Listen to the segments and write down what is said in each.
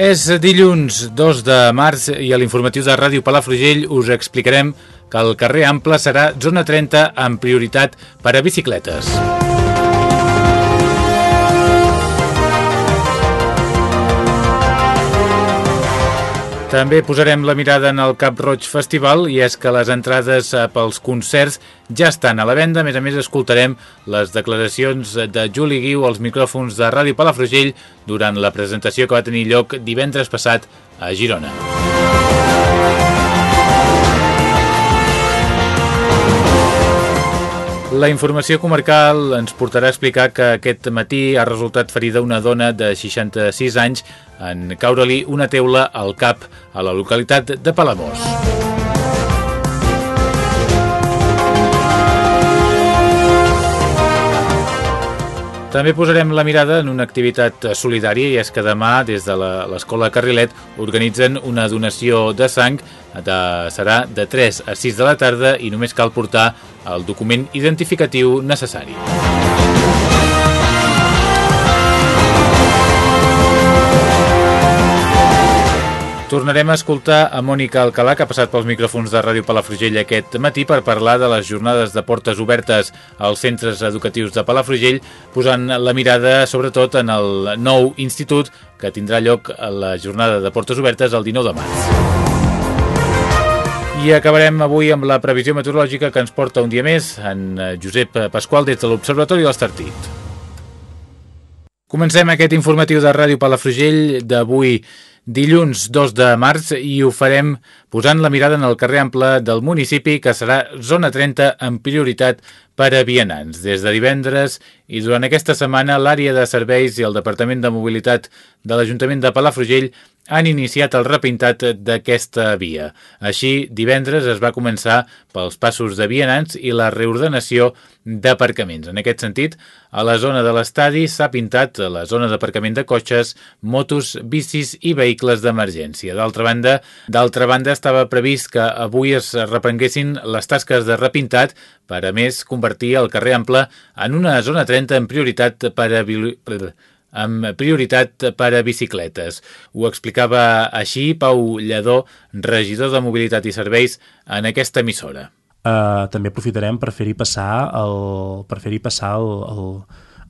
És dilluns 2 de març i a l'informatiu de Ràdio Palafrugell us explicarem que el carrer Ample serà zona 30 amb prioritat per a bicicletes. També posarem la mirada en el Cap Roig Festival i és que les entrades eh, pels concerts ja estan a la venda. A més a més, escoltarem les declaracions de Juli Guiu als micròfons de Ràdio Palafrugell durant la presentació que va tenir lloc divendres passat a Girona. La informació comarcal ens portarà a explicar que aquest matí ha resultat ferida una dona de 66 anys en caure-li una teula al cap a la localitat de Palamós. També posarem la mirada en una activitat solidària i és que demà des de l'Escola Carrilet organitzen una donació de sang de, serà de 3 a 6 de la tarda i només cal portar el document identificatiu necessari. Tornarem a escoltar a Mònica Alcalà, que ha passat pels micròfons de Ràdio Palafrugell aquest matí per parlar de les jornades de portes obertes als centres educatius de Palafrugell, posant la mirada sobretot en el nou institut que tindrà lloc a la jornada de portes obertes el 19 de març. I acabarem avui amb la previsió meteorològica que ens porta un dia més en Josep Pasqual des de l'Observatori de l'Estartit. Comencem aquest informatiu de Ràdio Palafrugell d'avui dilluns 2 de març i ho farem posant la mirada en el carrer ample del municipi que serà zona 30 amb prioritat per a vianants. Des de divendres i durant aquesta setmana l'àrea de serveis i el Departament de Mobilitat de l'Ajuntament de Palafrugell han iniciat el repintat d'aquesta via. Així, divendres es va començar pels passos de vianants i la reordenació d'aparcaments. En aquest sentit, a la zona de l'estadi s'ha pintat la zona d'aparcament de cotxes, motos, bicis i vehicles d'emergència. D'altra banda, d'altra banda estava previst que avui es reprenguessin les tasques de repintat per a més convertir el carrer Ample en una zona 30 en prioritat per a amb prioritat per a bicicletes. Ho explicava així Pau Lledó, regidor de Mobilitat i Serveis en aquesta emissora. Uh, també aprofitarem per fer-hi passar el, per fer-hi passar el, el,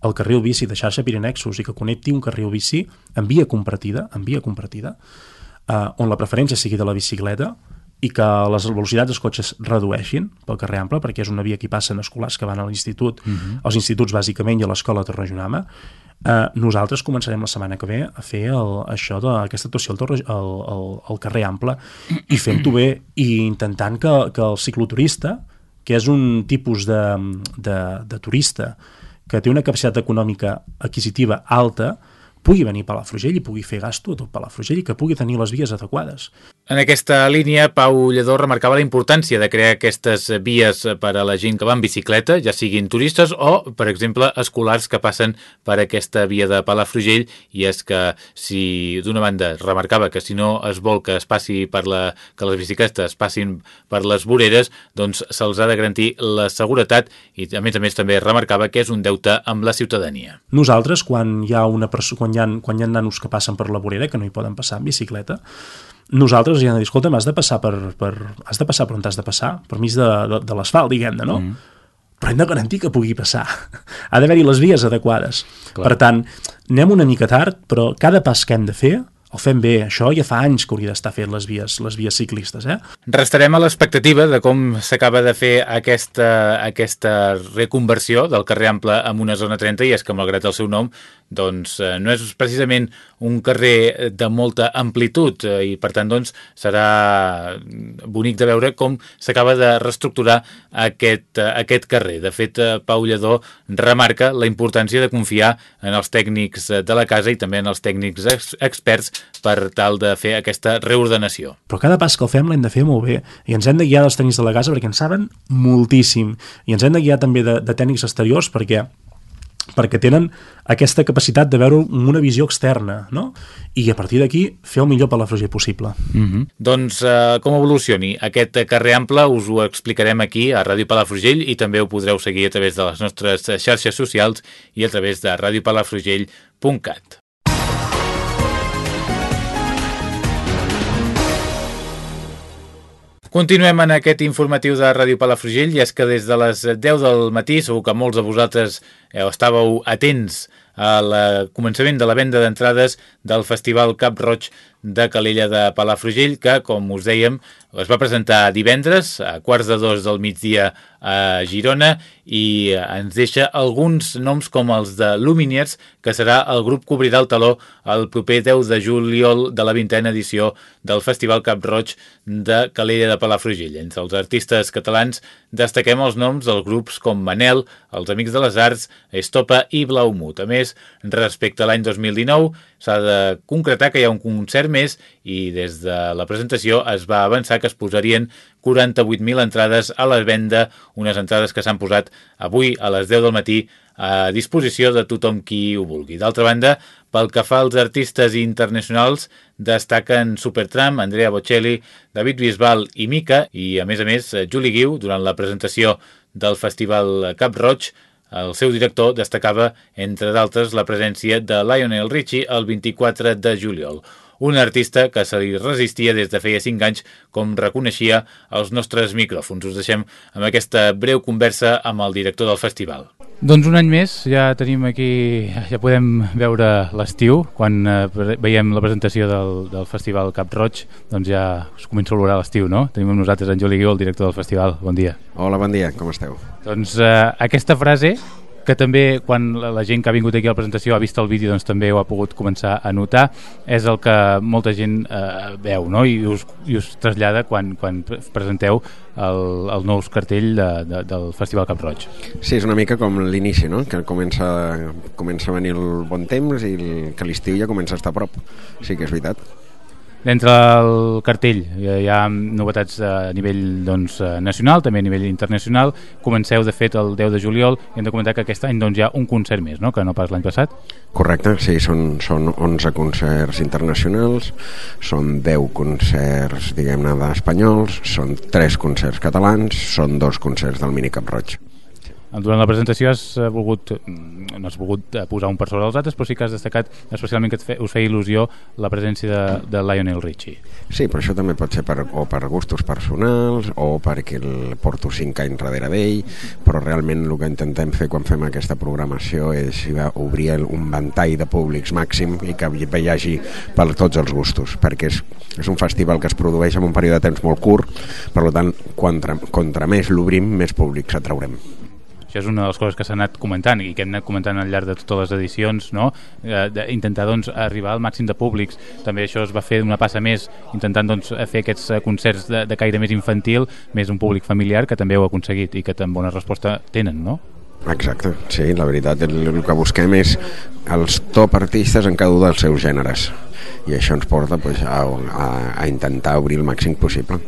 el carril bici de xarxa Pirinexus i que connecti un carril bici en via compartida, en via compartida uh, on la preferència sigui de la bicicleta i que les velocitats dels cotxes redueixin pel carrer ample, perquè és una via que hi passen escolars que van a l'institut, uh mhm. -huh. als instituts bàsicament i a l'escola Torrejonama, Uh, nosaltres començarem la setmana que ve a fer el, això d'aquesta actuació al, al, al, al carrer ample i fent-ho bé i intentant que, que el cicloturista, que és un tipus de, de, de turista que té una capacitat econòmica adquisitiva alta, pugui venir a Palafrugell i pugui fer gasto a tot Palafrugell i que pugui tenir les vies adequades. En aquesta línia, Pau Lledó remarcava la importància de crear aquestes vies per a la gent que va en bicicleta, ja siguin turistes o, per exemple, escolars que passen per aquesta via de Palafrugell i és que si d'una banda remarcava que si no es vol que es passi per la, que les bicicletes passin per les voreres, doncs se'ls ha de garantir la seguretat i a més a més també remarcava que és un deute amb la ciutadania. Nosaltres, quan hi ha una quan hi ha, quan hi ha nanos que passen per la vorera, que no hi poden passar en bicicleta, nosaltres ja hem de dir, escolta'm, has de passar per, per, has de passar per on has de passar, per mig de, de, de l'asfalt, diguem-ne, no? Mm. Però hem de garantir que pugui passar. ha d'haver-hi les vies adequades. Clar. Per tant, anem una mica tard, però cada pas que hem de fer el fem bé. Això ja fa anys que hauria d'estar fent les vies, les vies ciclistes. Eh? Restarem a l'expectativa de com s'acaba de fer aquesta, aquesta reconversió del carrer Ample en una zona 30 i és que malgrat el seu nom doncs, eh, no és precisament un carrer de molta amplitud eh, i per tant doncs, serà bonic de veure com s'acaba de reestructurar aquest, eh, aquest carrer. De fet, Pau Lledó remarca la importància de confiar en els tècnics de la casa i també en els tècnics ex experts per tal de fer aquesta reordenació. Però cada pas que el fem l'hem de fer molt bé i ens hem de guiar dels tècnics de la casa perquè en saben moltíssim i ens hem de guiar també de, de tècnics exteriors perquè perquè tenen aquesta capacitat de veure una visió externa, no? I a partir d'aquí fer el millor per la Frugell possible. Mm -hmm. Doncs uh, com evolucioni aquest carrer ample us ho explicarem aquí a Ràdio Palafrugell i també ho podreu seguir a través de les nostres xarxes socials i a través de radiopalafrugell.cat. Continuem en aquest informatiu de Ràdio Palafrugell i és que des de les 10 del matí segur que molts de vosaltres eh, estàveu atents al començament de la venda d'entrades del Festival Cap Roig de Calella de Palafrugell, que, com us dèiem, es va presentar divendres a quarts de dos del migdia a Girona i ens deixa alguns noms com els de Lumineers, que serà el grup que obrirà el taló el proper 10 de juliol de la vintena edició del Festival Cap Roig de Calella de Palafrugell. Entre els artistes catalans destaquem els noms dels grups com Manel, els Amics de les Arts, Estopa i Blaumut. A més, respecte a l'any 2019, s'ha de concretar que hi ha un concert més i des de la presentació es va avançar que es posarien 48.000 entrades a la venda, unes entrades que s'han posat avui a les 10 del matí a disposició de tothom qui ho vulgui. D'altra banda, pel que fa als artistes internacionals, destaquen Supertramp, Andrea Bocelli, David Bisbal i Mica, i a més a més, Juli Guiu, durant la presentació del Festival Cap Roig, el seu director destacava, entre d'altres, la presència de Lionel Richie el 24 de juliol un artista que se li resistia des de feia 5 anys, com reconeixia els nostres micròfons. Us deixem amb aquesta breu conversa amb el director del festival. Doncs un any més, ja tenim aquí, ja podem veure l'estiu, quan eh, veiem la presentació del, del Festival Cap Roig, doncs ja us comença a olorar l'estiu, no? Tenim amb nosaltres en Juli Guiu, el director del festival. Bon dia. Hola, bon dia, com esteu? Doncs eh, aquesta frase que també quan la gent que ha vingut aquí a la presentació ha vist el vídeo doncs també ho ha pogut començar a notar és el que molta gent eh, veu no? I, us, i us trasllada quan, quan presenteu el, el nou cartell de, de, del Festival Cap Roig Sí, és una mica com l'inici no? que comença, comença a venir el bon temps i el, que l'estiu ja comença a estar a prop sí que és veritat D'entre el cartell hi ha novetats a nivell doncs, eh, nacional, també a nivell internacional. Comenceu, de fet, el 10 de juliol i hem de comentar que aquest any doncs, hi ha un concert més, no? que no pas l'any passat. Correcte, sí, són, són 11 concerts internacionals, són 10 concerts, diguem-ne, d'espanyols, són 3 concerts catalans, són dos concerts del Mini Cap Roig. Durant la presentació has eh, volgut, mm, no has volgut eh, posar un per sobre els altres, però sí que has destacat especialment que fe, us feia il·lusió la presència de, de Lionel Richie. Sí, però això també pot ser per, o per gustos personals o perquè el porto 5 anys darrere d'ell, però realment el que intentem fer quan fem aquesta programació és obrir un ventall de públics màxim i que hi hagi per tots els gustos, perquè és, és un festival que es produeix en un període de temps molt curt, per tant, contra, contra més l'obrim, més públics atraurem. Això és una de les coses que s'ha anat comentant i que hem anat comentant al llarg de totes les edicions, no? eh, d'intentar doncs, arribar al màxim de públics. També això es va fer una passa més, intentant doncs, fer aquests eh, concerts de, de caire més infantil, més un públic familiar, que també ho ha aconseguit i que tan bona resposta tenen, no? Exacte, sí, la veritat el, el que busquem és els top artistes en cada un dels seus gèneres i això ens porta pues, a, a, a intentar obrir el màxim possible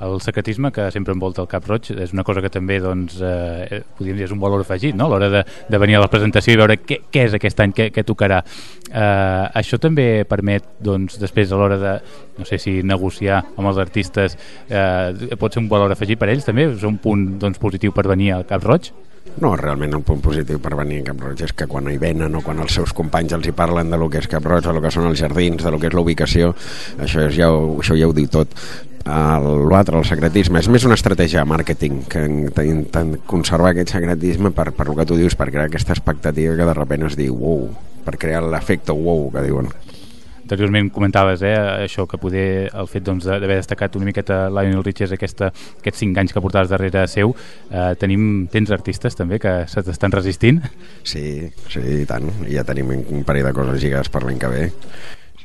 el secretisme que sempre envolta el Cap Roig és una cosa que també doncs, eh, podríem dir és un valor afegit no? a l'hora de, de venir a la presentació i veure què, què és aquest any, què, què tocarà eh, això també permet doncs, després a l'hora de, no sé si negociar amb els artistes eh, pot ser un valor afegit per ells també, és un punt doncs, positiu per venir al Cap Roig? No, realment un punt positiu per venir a Cap Roig és que quan hi venen o quan els seus companys els hi parlen de lo que és Cap Roig, de lo que són els jardins, de lo que és la ubicació, això, és, ja, ho, això ja ho diu tot. L'altre, el secretisme, és més una estratègia de màrqueting que intenten conservar aquest secretisme per, per el que tu dius, per crear aquesta expectativa que de sobte es diu wow, per crear l'efecte wow que diuen. anteriorment comentaves eh, això que poder el fet doncs, d'haver doncs, destacat una miqueta Lionel Richie aquesta, aquests cinc anys que portaves darrere seu eh, tenim, tens artistes també que se t'estan resistint? Sí, sí, i tant, ja tenim un parell de coses lligades per l'any que ve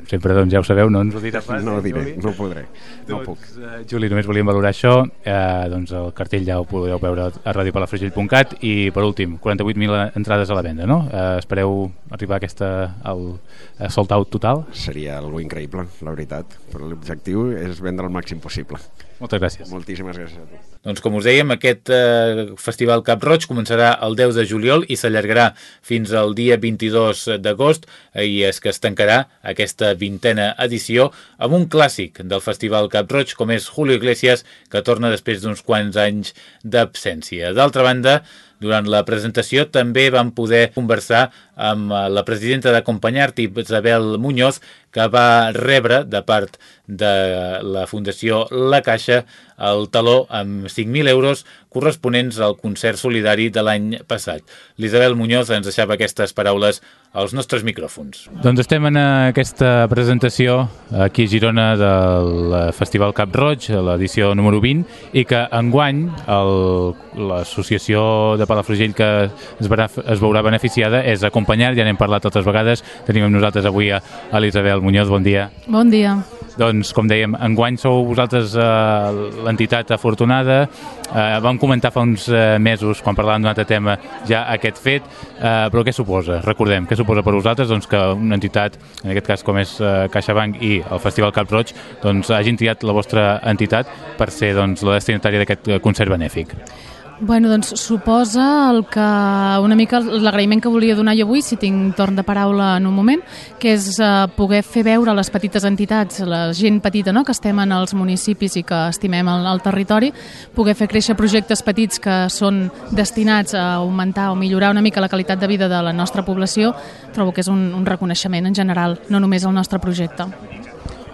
sempre doncs, ja ho sabeu, no ens ho dirà pas. No ho diré, Juli? no podré, no doncs, puc. Uh, Juli, només volíem valorar això, eh, doncs el cartell ja ho podeu veure a radiopalafrugell.cat i per últim, 48.000 entrades a la venda, no? Eh, espereu arribar a aquesta, al a sold out total? Seria algo increïble, la veritat, però l'objectiu és vendre el màxim possible. Moltes gràcies. Moltíssimes gràcies a tu. Doncs com us dèiem, aquest eh, Festival Cap Roig començarà el 10 de juliol i s'allargarà fins al dia 22 d'agost i és que es tancarà aquesta vintena edició amb un clàssic del Festival Cap Roig com és Julio Iglesias que torna després d'uns quants anys d'absència. D'altra banda, durant la presentació també vam poder conversar amb eh, la presidenta d'Acompanyart, Isabel Muñoz, que va rebre de part de la Fundació La Caixa el taló amb 5.000 euros corresponents al concert solidari de l'any passat. L'Isabel Muñoz ens deixava aquestes paraules als nostres micròfons. Doncs estem en aquesta presentació aquí a Girona del Festival Cap Roig, l'edició número 20, i que enguany l'associació de Palafrugell que es veurà, es veurà beneficiada és Acompanyar, ja n'hem parlat altres vegades, tenim amb nosaltres avui a l'Isabel Muñoz, bon dia. Bon dia. Doncs, com dèiem, enguany sou vosaltres eh, l'entitat afortunada. Eh, vam comentar fa uns eh, mesos, quan parlàvem d'un altre tema, ja aquest fet, eh, però què suposa? Recordem, què suposa per vosaltres doncs, que una entitat, en aquest cas com és eh, CaixaBank i el Festival Cap Roig, doncs, hagin triat la vostra entitat per ser doncs, la destinatària d'aquest concert benèfic? Bueno, doncs suposa el que, una mica l'agraïment que volia donar jo avui, si tinc torn de paraula en un moment, que és eh, poder fer veure les petites entitats, la gent petita no?, que estem en els municipis i que estimem el, el territori, poder fer créixer projectes petits que són destinats a augmentar o millorar una mica la qualitat de vida de la nostra població, trobo que és un, un reconeixement en general, no només el nostre projecte.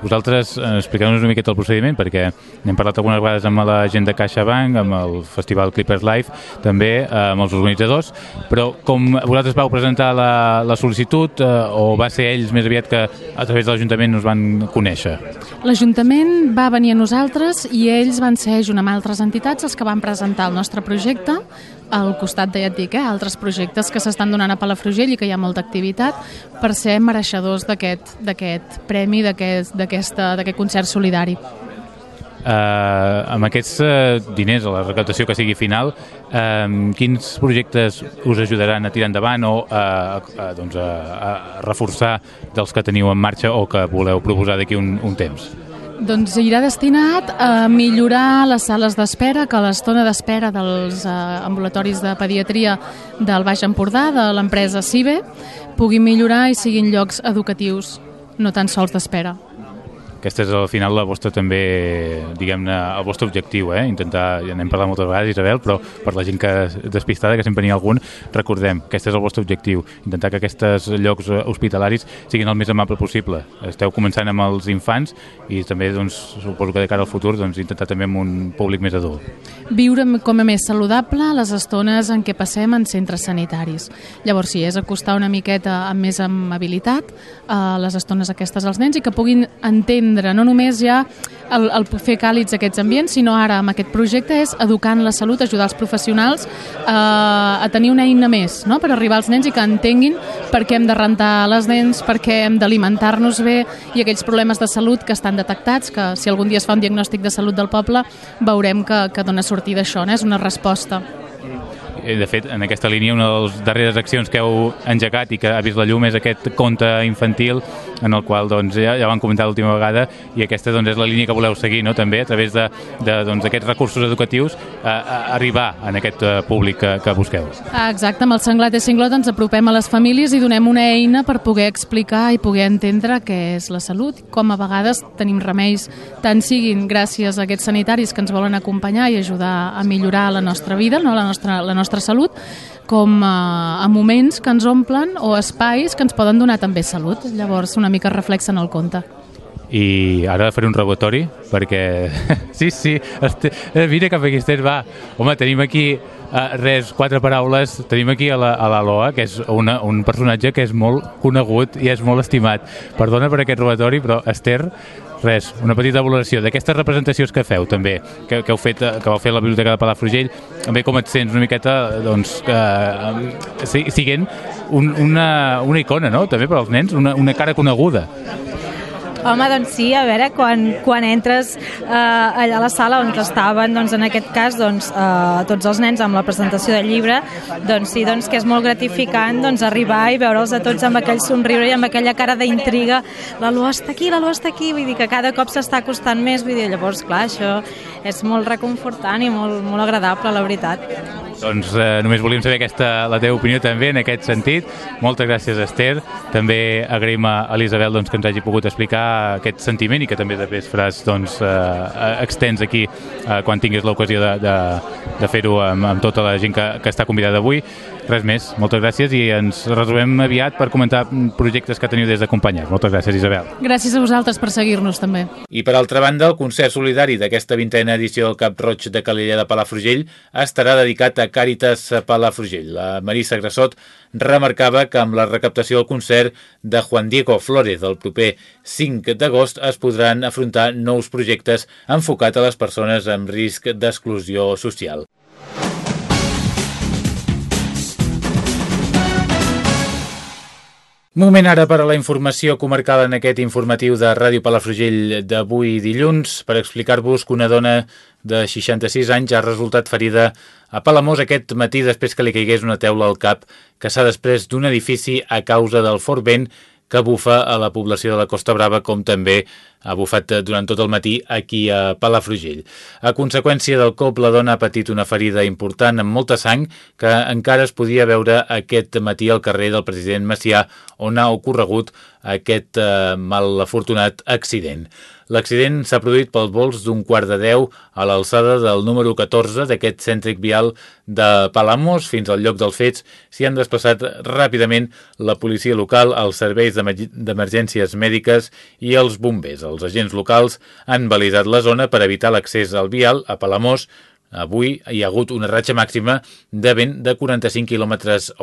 Vosaltres eh, expliqueu-nos una miqueta el procediment, perquè n'hem parlat algunes vegades amb la gent de CaixaBank, amb el Festival Clippers Live, també eh, amb els organitzadors, però com vosaltres vau presentar la, la sol·licitud eh, o va ser ells més aviat que a través de l'Ajuntament us van conèixer? L'Ajuntament va venir a nosaltres i ells van ser, junt amb altres entitats, els que van presentar el nostre projecte al costat de, ja et dic, eh, altres projectes que s'estan donant a Palafrugell i que hi ha molta activitat per ser mereixedors d'aquest premi, d'aquest concert solidari. Uh, amb aquests uh, diners o la recaptació que sigui final, uh, quins projectes us ajudaran a tirar endavant o uh, uh, doncs, a, a reforçar dels que teniu en marxa o que voleu proposar d'aquí un, un temps? Doncs irà destinat a millorar les sales d'espera, que l'estona d'espera dels eh, ambulatoris de pediatria del Baix Empordà, de l'empresa CIBE, pugui millorar i siguin llocs educatius, no tan sols d'espera. Aquest és al final la vostra també, diguem-ne, el vostre objectiu, eh? intentar, ja n'hem parlat moltes vegades, Isabel, però per la gent que despistada, que sempre n'hi ha algun, recordem, aquest és el vostre objectiu, intentar que aquests llocs hospitalaris siguin el més amable possible. Esteu començant amb els infants i també, doncs, suposo que de cara al futur, doncs, intentar també amb un públic més adult. Viure com a més saludable les estones en què passem en centres sanitaris. Llavors, sí, és acostar una miqueta amb més amabilitat a les estones aquestes als nens i que puguin entendre entendre no només ja el, el fer càlids aquests ambients, sinó ara amb aquest projecte és educar en la salut, ajudar els professionals eh, a tenir una eina més no? per arribar als nens i que entenguin per què hem de rentar les dents, per què hem d'alimentar-nos bé i aquells problemes de salut que estan detectats, que si algun dia es fa un diagnòstic de salut del poble veurem que, que dona sortida això, no? és una resposta. Eh, de fet, en aquesta línia, una de les darreres accions que heu engegat i que ha vist la llum és aquest conte infantil en el qual doncs, ja, ja vam comentar l'última vegada i aquesta doncs, és la línia que voleu seguir no? també a través d'aquests doncs, recursos educatius a, a arribar en aquest uh, públic que, que busqueu. Ah, exacte, amb el Senglat i Cinglot ens apropem a les famílies i donem una eina per poder explicar i poder entendre què és la salut, com a vegades tenim remeis, tant siguin gràcies a aquests sanitaris que ens volen acompanyar i ajudar a millorar la nostra vida, no? la, nostra, la nostra salut, com a, a moments que ens omplen o espais que ens poden donar també salut. Llavors, una mica reflexen el conte. i ara faré un robotori perquè sí, sí, este... mira cap aquí Esther, va home, tenim aquí uh, res, quatre paraules tenim aquí a la, a la Loa que és una, un personatge que és molt conegut i és molt estimat perdona per aquest robatori però Esther res, una petita valoració d'aquestes representacions que feu també, que, que heu fet que vau fer la Biblioteca de Palafrugell també com et sents una miqueta doncs, eh, siguent un, una, una icona no? també per als nens, una, una cara coneguda Home, doncs sí, a veure, quan, quan entres eh, allà a la sala on estaven, doncs en aquest cas, doncs, eh, tots els nens amb la presentació del llibre, doncs sí, doncs que és molt gratificant doncs, arribar i veure'ls a tots amb aquell somriure i amb aquella cara d'intriga. La Lua està aquí, la Lua està aquí, vull dir que cada cop s'està costant més, vull dir, llavors, clar, això és molt reconfortant i molt, molt agradable, la veritat. Doncs eh, només volíem saber aquesta, la teva opinió també en aquest sentit. Moltes gràcies, Esther. També agraïm a Elisabel doncs, que ens hagi pogut explicar aquest sentiment i que també després faràs doncs, eh, extens aquí eh, quan tinguis l'ocasió de, de, de fer-ho amb, amb tota la gent que, que està convidada avui. Res més, moltes gràcies i ens resolvem aviat per comentar projectes que teniu des d'acompanyar. Moltes gràcies, Isabel. Gràcies a vosaltres per seguir-nos també. I per altra banda, el concert solidari d'aquesta vintena edició del Cap Roig de Calella de Palafrugell estarà dedicat a Càritas Palafrugell. La Marissa Grassot remarcava que amb la recaptació del concert de Juan Diego Flores del proper 5 d'agost es podran afrontar nous projectes enfocats a les persones amb risc d'exclusió social. Moment ara per a la informació comarcal en aquest informatiu de Ràdio Palafrugell d'avui dilluns per explicar-vos que una dona de 66 anys ha resultat ferida a Palamós aquest matí després que li caigués una teula al cap que s'ha després d'un edifici a causa del fort vent que bufa a la població de la Costa Brava, com també ha bufat durant tot el matí aquí a Palafrugell. A conseqüència del cop, la dona ha patit una ferida important amb molta sang que encara es podia veure aquest matí al carrer del president Macià, on ha ocorregut aquest eh, mal afortunat accident. L'accident s'ha produït pels vols d'un quart de deu a l'alçada del número 14 d'aquest cèntric vial de Palamos. Fins al lloc dels fets s'hi han desplaçat ràpidament la policia local, els serveis d'emergències mèdiques i els bombers. Els agents locals han validat la zona per evitar l'accés al vial a Palamós, Avui hi ha hagut una ratxa màxima de vent de 45 km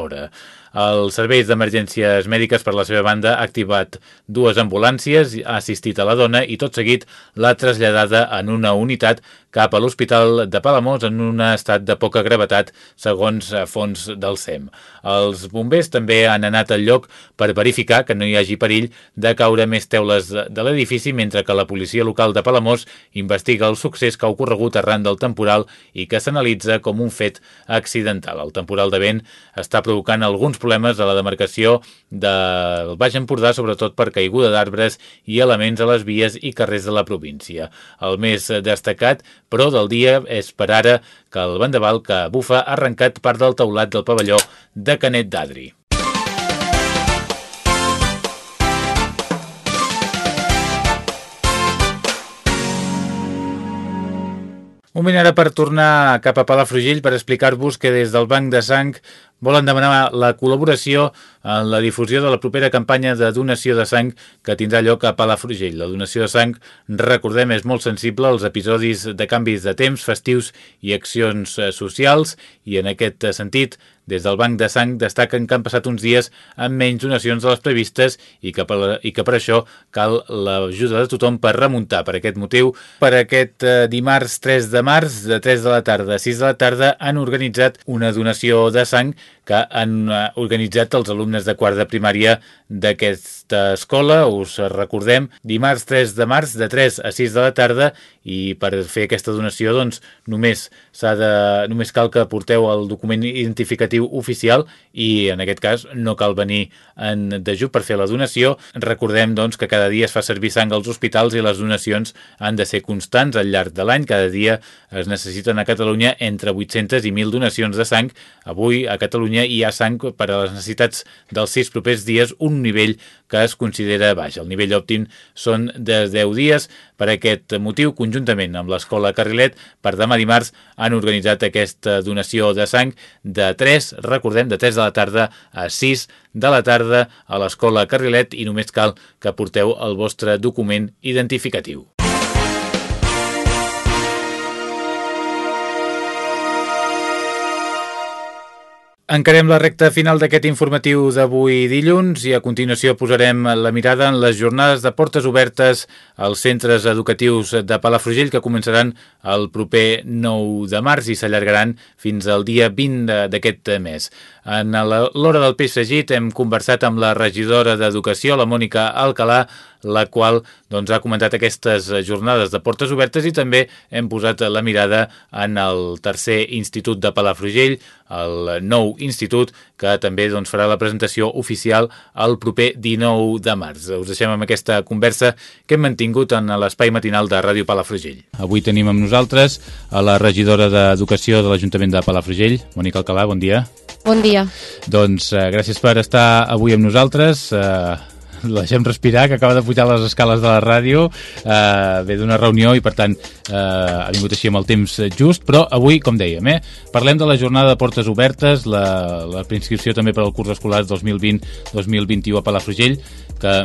hora. Els serveis d'emergències mèdiques, per la seva banda, ha activat dues ambulàncies, ha assistit a la dona i tot seguit l'ha traslladada en una unitat cap a l'Hospital de Palamós en un estat de poca gravetat, segons fons del SEM. Els bombers també han anat al lloc per verificar que no hi hagi perill de caure més teules de l'edifici, mentre que la policia local de Palamós investiga el succés que ha ocorregut arran del temporal i que s'analitza com un fet accidental. El temporal de vent està provocant alguns problemes a la demarcació del Baix Empordà, sobretot per caiguda d'arbres i elements a les vies i carrers de la província. El més destacat, però, del dia és per ara que el vendaval que bufa ha arrencat part del teulat del pavelló de Canet d'Adri. Moment ara per tornar cap a Palafrugell per explicar-vos que des del Banc de Sang volen demanar la col·laboració en la difusió de la propera campanya de donació de sang que tindrà lloc a Palafrugell. La donació de sang, recordem, és molt sensible als episodis de canvis de temps, festius i accions eh, socials i en aquest sentit des del Banc de Sang destaquen que han passat uns dies amb menys donacions de les previstes i que per, i que per això cal l'ajuda de tothom per remuntar. Per aquest motiu, per aquest eh, dimarts 3 de març, de 3 de la tarda a 6 de la tarda, han organitzat una donació de sang que han eh, organitzat els alumnes de quart de primària d'aquesta escola. Us recordem, dimarts 3 de març, de 3 a 6 de la tarda, i per fer aquesta donació doncs, només, de, només cal que porteu el document identificatiu oficial i en aquest cas no cal venir en dejú per fer la donació. Recordem doncs, que cada dia es fa servir sang als hospitals i les donacions han de ser constants al llarg de l'any. Cada dia es necessiten a Catalunya entre 800 i 1.000 donacions de sang. Avui a Catalunya I hi ha sang per a les necessitats dels sis propers dies, un nivell que es considera baix. El nivell òptim són de 10 dies. Per aquest motiu, conjuntament amb l'Escola Carrilet, per demà dimarts han organitzat aquesta donació de sang de 3, recordem, de 3 de la tarda a 6 de la tarda a l'Escola Carrilet i només cal que porteu el vostre document identificatiu. Encarem la recta final d'aquest informatiu d'avui dilluns i a continuació posarem la mirada en les jornades de portes obertes als centres educatius de Palafrugell que començaran el proper 9 de març i s'allargaran fins al dia 20 d'aquest mes. En l'hora del segit hem conversat amb la regidora d'Educació, la Mònica Alcalà, la qual doncs, ha comentat aquestes jornades de portes obertes i també hem posat la mirada en el tercer institut de Palafrugell, el nou institut, que també doncs, farà la presentació oficial el proper 19 de març. Us deixem amb aquesta conversa que hem mantingut en l'espai matinal de Ràdio Palafrugell. Avui tenim amb nosaltres a la regidora d'Educació de l'Ajuntament de Palafrugell, Mònica Alcalà, bon dia. Bon dia. Doncs eh, gràcies per estar avui amb nosaltres. Eh, deixem respirar, que acaba de pujar les escales de la ràdio, eh, ve d'una reunió i per tant eh, ha vingut així amb el temps just, però avui, com dèiem, eh, parlem de la jornada de portes obertes, la, la preinscripció també per al curs escolar 2020-2021 a Palafrugell, que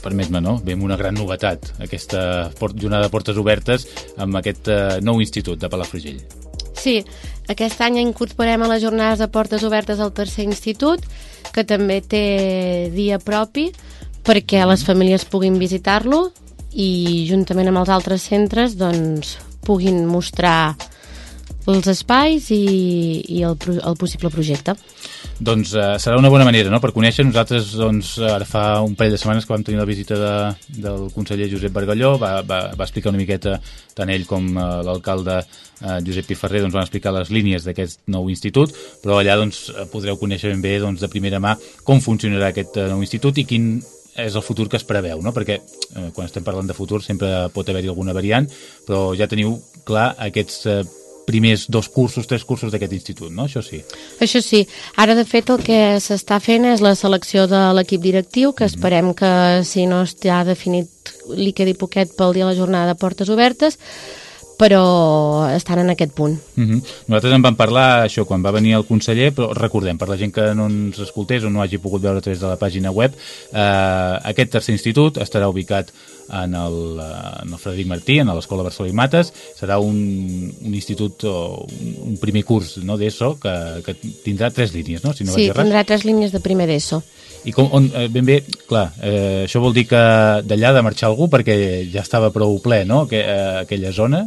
permet-me, no? Ve una gran novetat, aquesta jornada de portes obertes amb aquest eh, nou institut de Palafrugell. Sí, aquest any incorporem a les jornades de portes obertes al tercer institut, que també té dia propi, perquè les famílies puguin visitar-lo i juntament amb els altres centres doncs, puguin mostrar els espais i, i el, el possible projecte. Doncs uh, serà una bona manera, no?, per conèixer. Nosaltres, doncs, ara fa un parell de setmanes que vam tenir la visita de, del conseller Josep Bargalló, va, va, va explicar una miqueta, tant ell com uh, l'alcalde uh, Josep Piferrer, doncs, van explicar les línies d'aquest nou institut, però allà, doncs, podreu conèixer ben bé, doncs, de primera mà com funcionarà aquest uh, nou institut i quin és el futur que es preveu, no? perquè eh, quan estem parlant de futur sempre pot haver-hi alguna variant, però ja teniu clar aquests eh, primers dos cursos, tres cursos d'aquest institut, no? Això sí. Això sí. Ara, de fet, el que s'està fent és la selecció de l'equip directiu, que mm -hmm. esperem que, si no està definit, li quedi poquet pel dia de la jornada de portes obertes, però estan en aquest punt. Uh mhm. -huh. Nosaltres en vam parlar, això, quan va venir el conseller, però recordem, per la gent que no ens escoltés o no hagi pogut veure a través de la pàgina web, eh, aquest tercer institut estarà ubicat en el, en el Frederic Martí, en l'Escola Barcelona i Mates. Serà un, un institut o un, primer curs no, d'ESO que, que tindrà tres línies, no? Si no sí, tindrà tres línies de primer d'ESO. I com, on, eh, ben bé, clar, eh, això vol dir que d'allà ha de marxar algú perquè ja estava prou ple, no?, que, eh, aquella zona.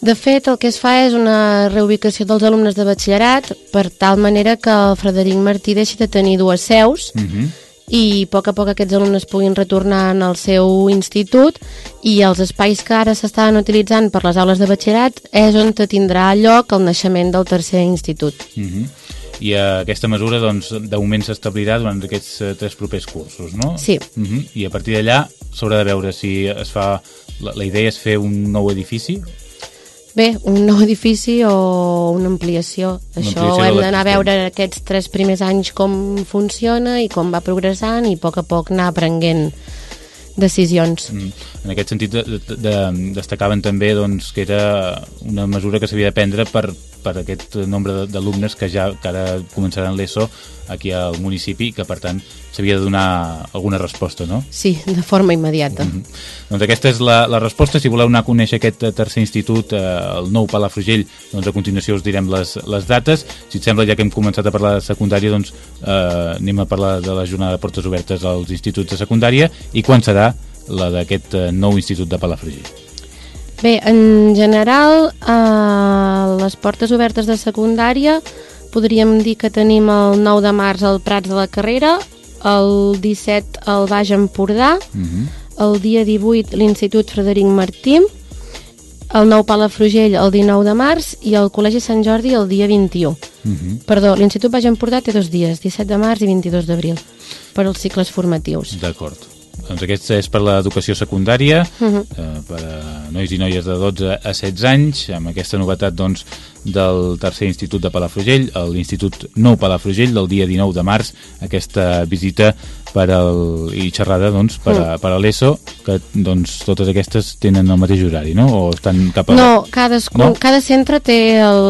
De fet, el que es fa és una reubicació dels alumnes de batxillerat per tal manera que el Frederic Martí deixi de tenir dues seus uh mhm. -huh. I a poc a poc aquests alumnes puguin retornar al seu institut i els espais que ara s'estaven utilitzant per les aules de batxillerat és on tindrà lloc el naixement del tercer institut. Uh mhm. -huh i uh, aquesta mesura doncs, de moment s'establirà durant aquests uh, tres propers cursos, no? Sí. Uh mhm. -huh. I a partir d'allà s'haurà de veure si es fa... La, la idea és fer un nou edifici Bé, un nou edifici o una ampliació. Una Això ampliació hem d'anar a veure aquests tres primers anys com funciona i com va progressant i a poc a poc anar aprenent decisions. Mm. En aquest sentit, de, de, de, destacaven també doncs, que era una mesura que s'havia de prendre per, per aquest nombre d'alumnes que ja que ara començaran l'ESO aquí al municipi que per tant s'havia de donar alguna resposta, no? Sí, de forma immediata. Mm -hmm. Doncs aquesta és la, la resposta. Si voleu anar a conèixer aquest tercer institut, eh, el nou Palafrugell, doncs a continuació us direm les, les dates. Si et sembla, ja que hem començat a parlar de secundària, doncs eh, anem a parlar de la jornada de portes obertes als instituts de secundària i quan serà la d'aquest eh, nou institut de Palafrugell. Bé, en general, a les portes obertes de secundària podríem dir que tenim el 9 de març al Prats de la Carrera, el 17 al Baix Empordà, uh mhm. -huh. el dia 18 l'Institut Frederic Martí, el 9 Palafrugell el 19 de març i el Col·legi Sant Jordi el dia 21. Uh -huh. Perdó, l'Institut Baix Empordà té dos dies, 17 de març i 22 d'abril, per als cicles formatius. D'acord. Doncs aquest és per l'educació secundària, uh -huh. eh, per a nois i noies de 12 a 16 anys, amb aquesta novetat doncs, del tercer institut de Palafrugell, l'Institut Nou Palafrugell, del dia 19 de març, aquesta visita per al, i xerrada doncs, per, a, mm. per a l'ESO, que doncs, totes aquestes tenen el mateix horari, no? O estan cap a... No, cadascun, no? cada centre té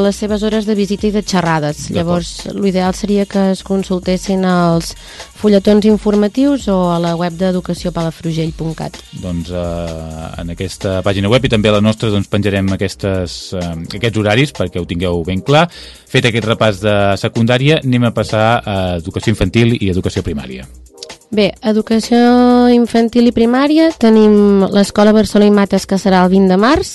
les seves hores de visita i de xerrades. Llavors, l'ideal seria que es consultessin els fulletons informatius o a la web d'educaciopalafrugell.cat. Doncs eh, en aquesta pàgina web i també a la nostra doncs, penjarem aquestes, eh, aquests horaris perquè ho tingueu ben clar. Fet aquest repàs de secundària, anem a passar a educació infantil i educació primària. Bé, educació infantil i primària. Tenim l'Escola Barcelona i Mates que serà el 20 de març,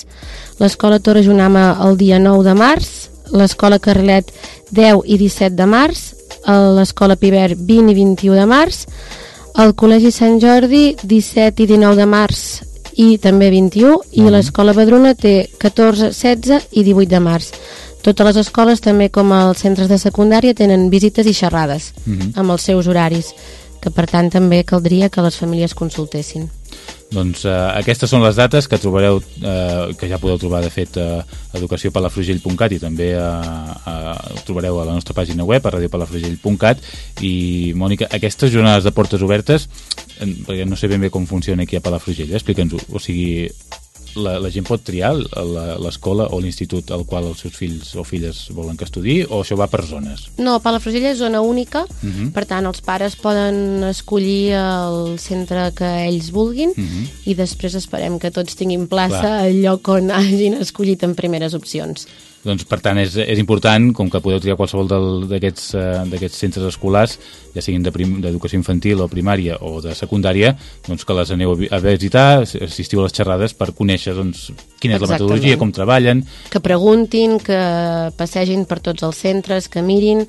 l'Escola Torre Junama el dia 9 de març, l'Escola Carrilet 10 i 17 de març, l'Escola Piver 20 i 21 de març, el Col·legi Sant Jordi 17 i 19 de març i també 21 i l'Escola Badruna té 14, 16 i 18 de març. Totes les escoles, també com els centres de secundària, tenen visites i xerrades uh -huh. amb els seus horaris, que per tant també caldria que les famílies consultessin. Doncs eh, aquestes són les dates que trobareu, eh, que ja podeu trobar de fet a educaciopalafrugell.cat i també a, a, trobareu a la nostra pàgina web a radiopalafrugell.cat i Mònica, aquestes jornades de portes obertes perquè no sé ben bé com funciona aquí a Palafrugell, eh? explica'ns-ho, o sigui la, la gent pot triar l'escola o l'institut al qual els seus fills o filles volen que estudi o això va per zones? No, Palafrugell és zona única, uh mhm. -huh. per tant els pares poden escollir el centre que ells vulguin uh mhm. -huh. i després esperem que tots tinguin plaça Clar. al lloc on hagin escollit en primeres opcions. Doncs, per tant, és, és important, com que podeu triar qualsevol d'aquests uh, centres escolars, ja siguin d'educació de infantil o primària o de secundària, doncs que les aneu a visitar, assistiu a les xerrades per conèixer doncs, quina és Exactament. la metodologia, com treballen... Que preguntin, que passegin per tots els centres, que mirin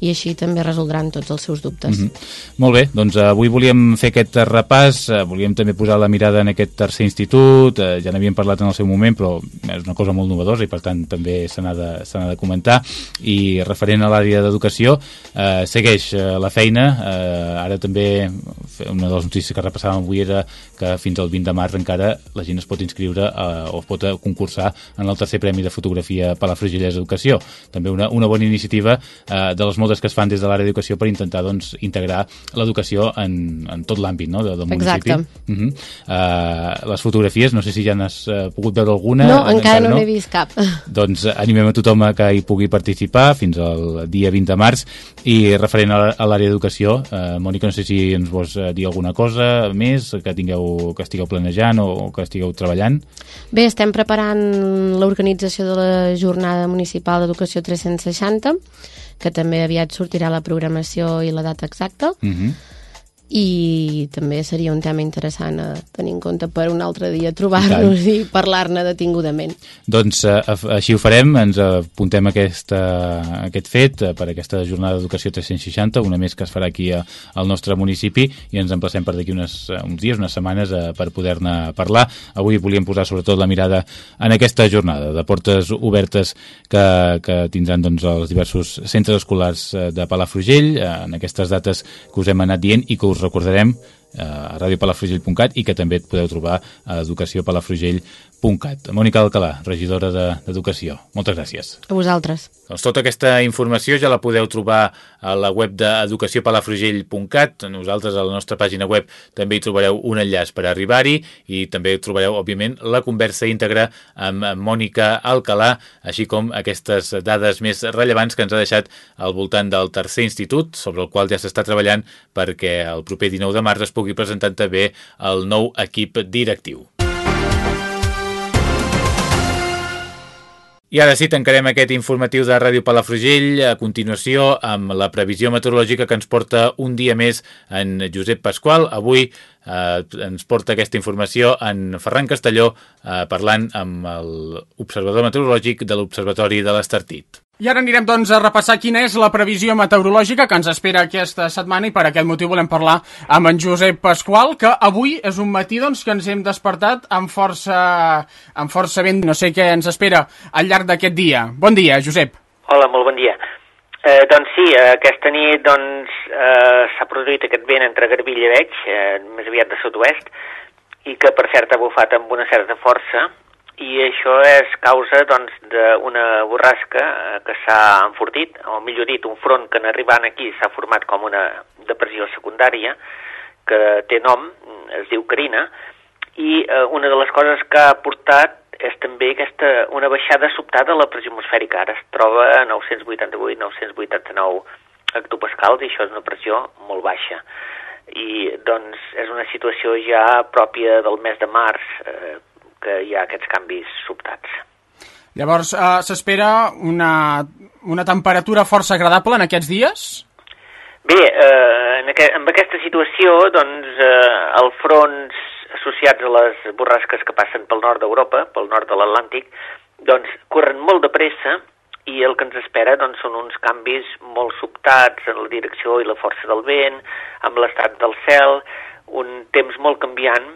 i així també resoldran tots els seus dubtes. Mm -hmm. Molt bé, doncs uh, avui volíem fer aquest repàs, uh, volíem també posar la mirada en aquest tercer institut, uh, ja n'havíem parlat en el seu moment, però és una cosa molt novedosa i per tant també se n'ha de, de comentar, i referent a l'àrea d'educació, uh, segueix la feina, uh, ara també una de les notícies que repassàvem avui era que fins al 20 de març encara la gent es pot inscriure uh, o es pot concursar en el tercer Premi de Fotografia per la Frugillers Educació. També una, una bona iniciativa uh, de les moltes que es fan des de l'àrea d'educació per intentar doncs, integrar l'educació en, en tot l'àmbit no, del, del municipi. Exacte. Uh -huh. uh, les fotografies, no sé si ja n'has uh, pogut veure alguna. No, encara, encara no n'he no? vist cap. Doncs animem a tothom a que hi pugui participar fins al dia 20 de març i referent a l'àrea d'educació, uh, Mònica, no sé si ens vols dir alguna cosa més que tingueu que estigueu planejant o que estigueu treballant. Bé, estem preparant l'organització de la jornada municipal d'educació 360 que també aviat sortirà la programació i la data exacta. Uh mhm. -huh i també seria un tema interessant a tenir en compte per un altre dia trobar-nos i, i parlar-ne detingudament. Doncs eh, així ho farem, ens apuntem aquesta, aquest fet eh, per aquesta jornada d'educació 360, una més que es farà aquí a, al nostre municipi i ens emplacem per d'aquí uns dies, unes setmanes eh, per poder-ne parlar. Avui volíem posar sobretot la mirada en aquesta jornada de portes obertes que, que tindran doncs, els diversos centres escolars eh, de Palafrugell eh, en aquestes dates que us hem anat dient i que us us recordarem eh, a radiopalafrugell.cat i que també et podeu trobar a educaciopalafrugell.cat. Mònica Alcalà, regidora d'Educació. De, Moltes gràcies. A vosaltres. Doncs tota aquesta informació ja la podeu trobar a la web d'educaciopalafrugell.cat. Nosaltres a la nostra pàgina web també hi trobareu un enllaç per arribar-hi i també trobareu, òbviament, la conversa íntegra amb Mònica Alcalà, així com aquestes dades més rellevants que ens ha deixat al voltant del tercer institut, sobre el qual ja s'està treballant perquè el proper 19 de març es pugui presentar també el nou equip directiu. I ara sí, tancarem aquest informatiu de Ràdio Palafrugell a continuació amb la previsió meteorològica que ens porta un dia més en Josep Pasqual. Avui eh, ens porta aquesta informació en Ferran Castelló eh, parlant amb l'observador meteorològic de l'Observatori de l'Estartit. I ara anirem doncs a repassar quina és la previsió meteorològica que ens espera aquesta setmana i per aquest motiu volem parlar amb en Josep Pasqual, que avui és un matí doncs, que ens hem despertat amb força, amb força vent. No sé què ens espera al llarg d'aquest dia. Bon dia, Josep. Hola, molt bon dia. Eh, doncs sí, eh, aquesta nit doncs, eh, s'ha produït aquest vent entre Garbí i Llebeig, eh, més aviat de sud-oest, i que per cert ha bufat amb una certa força, i això és causa doncs, d'una borrasca eh, que s'ha enfortit, o millor dit, un front que en arribant aquí s'ha format com una depressió secundària, que té nom, es diu Carina, i eh, una de les coses que ha portat és també aquesta, una baixada sobtada de la pressió atmosfèrica. Ara es troba a 988-989 hectopascals i això és una pressió molt baixa. I doncs és una situació ja pròpia del mes de març eh, que hi ha aquests canvis sobtats. Llavors, eh, s'espera una, una temperatura força agradable en aquests dies? Bé, eh, en, aqu en aquesta situació, doncs, eh, el fronts associats a les borrasques que passen pel nord d'Europa, pel nord de l'Atlàntic, doncs corren molt de pressa i el que ens espera doncs, són uns canvis molt sobtats en la direcció i la força del vent, amb l'estat del cel, un temps molt canviant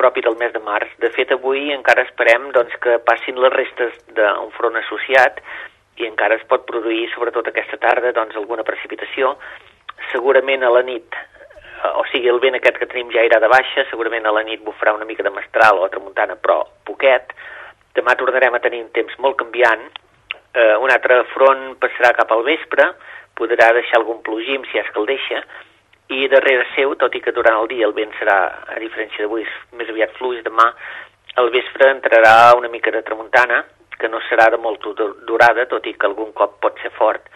propi del mes de març. De fet, avui encara esperem doncs, que passin les restes d'un front associat i encara es pot produir, sobretot aquesta tarda, doncs, alguna precipitació. Segurament a la nit o sigui, el vent aquest que tenim ja irà de baixa, segurament a la nit bufarà una mica de mestral o tramuntana, però poquet. Demà tornarem a tenir un temps molt canviant, eh, un altre front passarà cap al vespre, podrà deixar algun plogim si és que el deixa, i darrere seu, tot i que durant el dia el vent serà, a diferència d'avui, més aviat fluix, demà al vespre entrarà una mica de tramuntana, que no serà de molt durada, tot i que algun cop pot ser fort,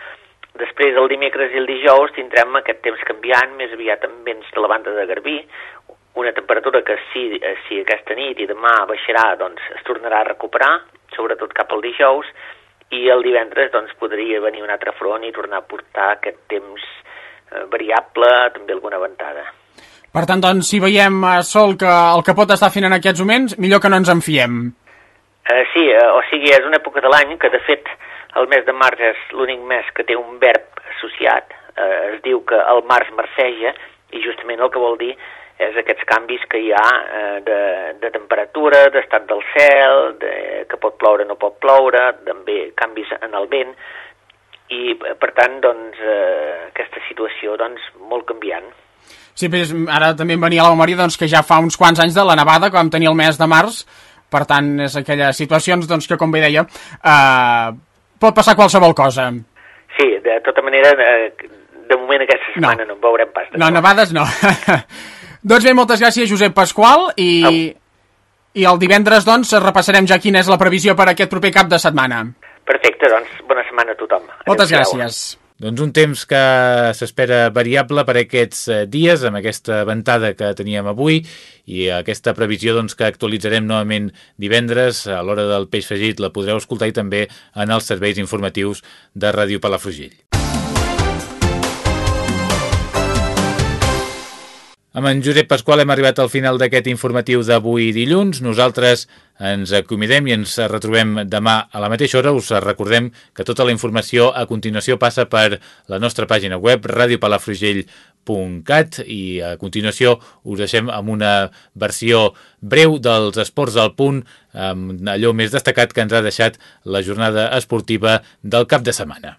Després, el dimecres i el dijous, tindrem aquest temps canviant, més aviat amb vents de la banda de Garbí, una temperatura que si, si aquesta nit i demà baixarà, doncs es tornarà a recuperar, sobretot cap al dijous, i el divendres doncs, podria venir un altre front i tornar a portar aquest temps variable, també alguna ventada. Per tant, doncs, si veiem eh, sol que el que pot estar fent en aquests moments, millor que no ens en fiem. Eh, sí, eh, o sigui, és una època de l'any que, de fet, el mes de març és l'únic mes que té un verb associat, eh, es diu que el març marceja, i justament el que vol dir és aquests canvis que hi ha eh, de, de temperatura, d'estat del cel, de, que pot ploure o no pot ploure, també canvis en el vent, i per tant, doncs, eh, aquesta situació, doncs, molt canviant. Sí, però ara també em venia a la memòria doncs, que ja fa uns quants anys de la nevada, que vam tenir el mes de març, per tant, és aquelles situacions doncs, que, com bé deia, eh, pot passar qualsevol cosa. Sí, de tota manera, de, de moment aquesta setmana no, no en veurem pas. No, nevades no. doncs bé, moltes gràcies, Josep Pasqual, i, i el divendres, doncs, repassarem ja quina és la previsió per aquest proper cap de setmana. Perfecte, doncs, bona setmana a tothom. Moltes gràcies. Doncs un temps que s'espera variable per aquests eh, dies, amb aquesta ventada que teníem avui i aquesta previsió doncs, que actualitzarem novament divendres a l'hora del peix fregit la podreu escoltar i també en els serveis informatius de Ràdio Palafrugell. Amb en Josep Pasqual hem arribat al final d'aquest informatiu d'avui dilluns. Nosaltres ens acomidem i ens retrobem demà a la mateixa hora. Us recordem que tota la informació a continuació passa per la nostra pàgina web radiopalafrugell.cat i a continuació us deixem amb una versió breu dels esports al punt amb allò més destacat que ens ha deixat la jornada esportiva del cap de setmana.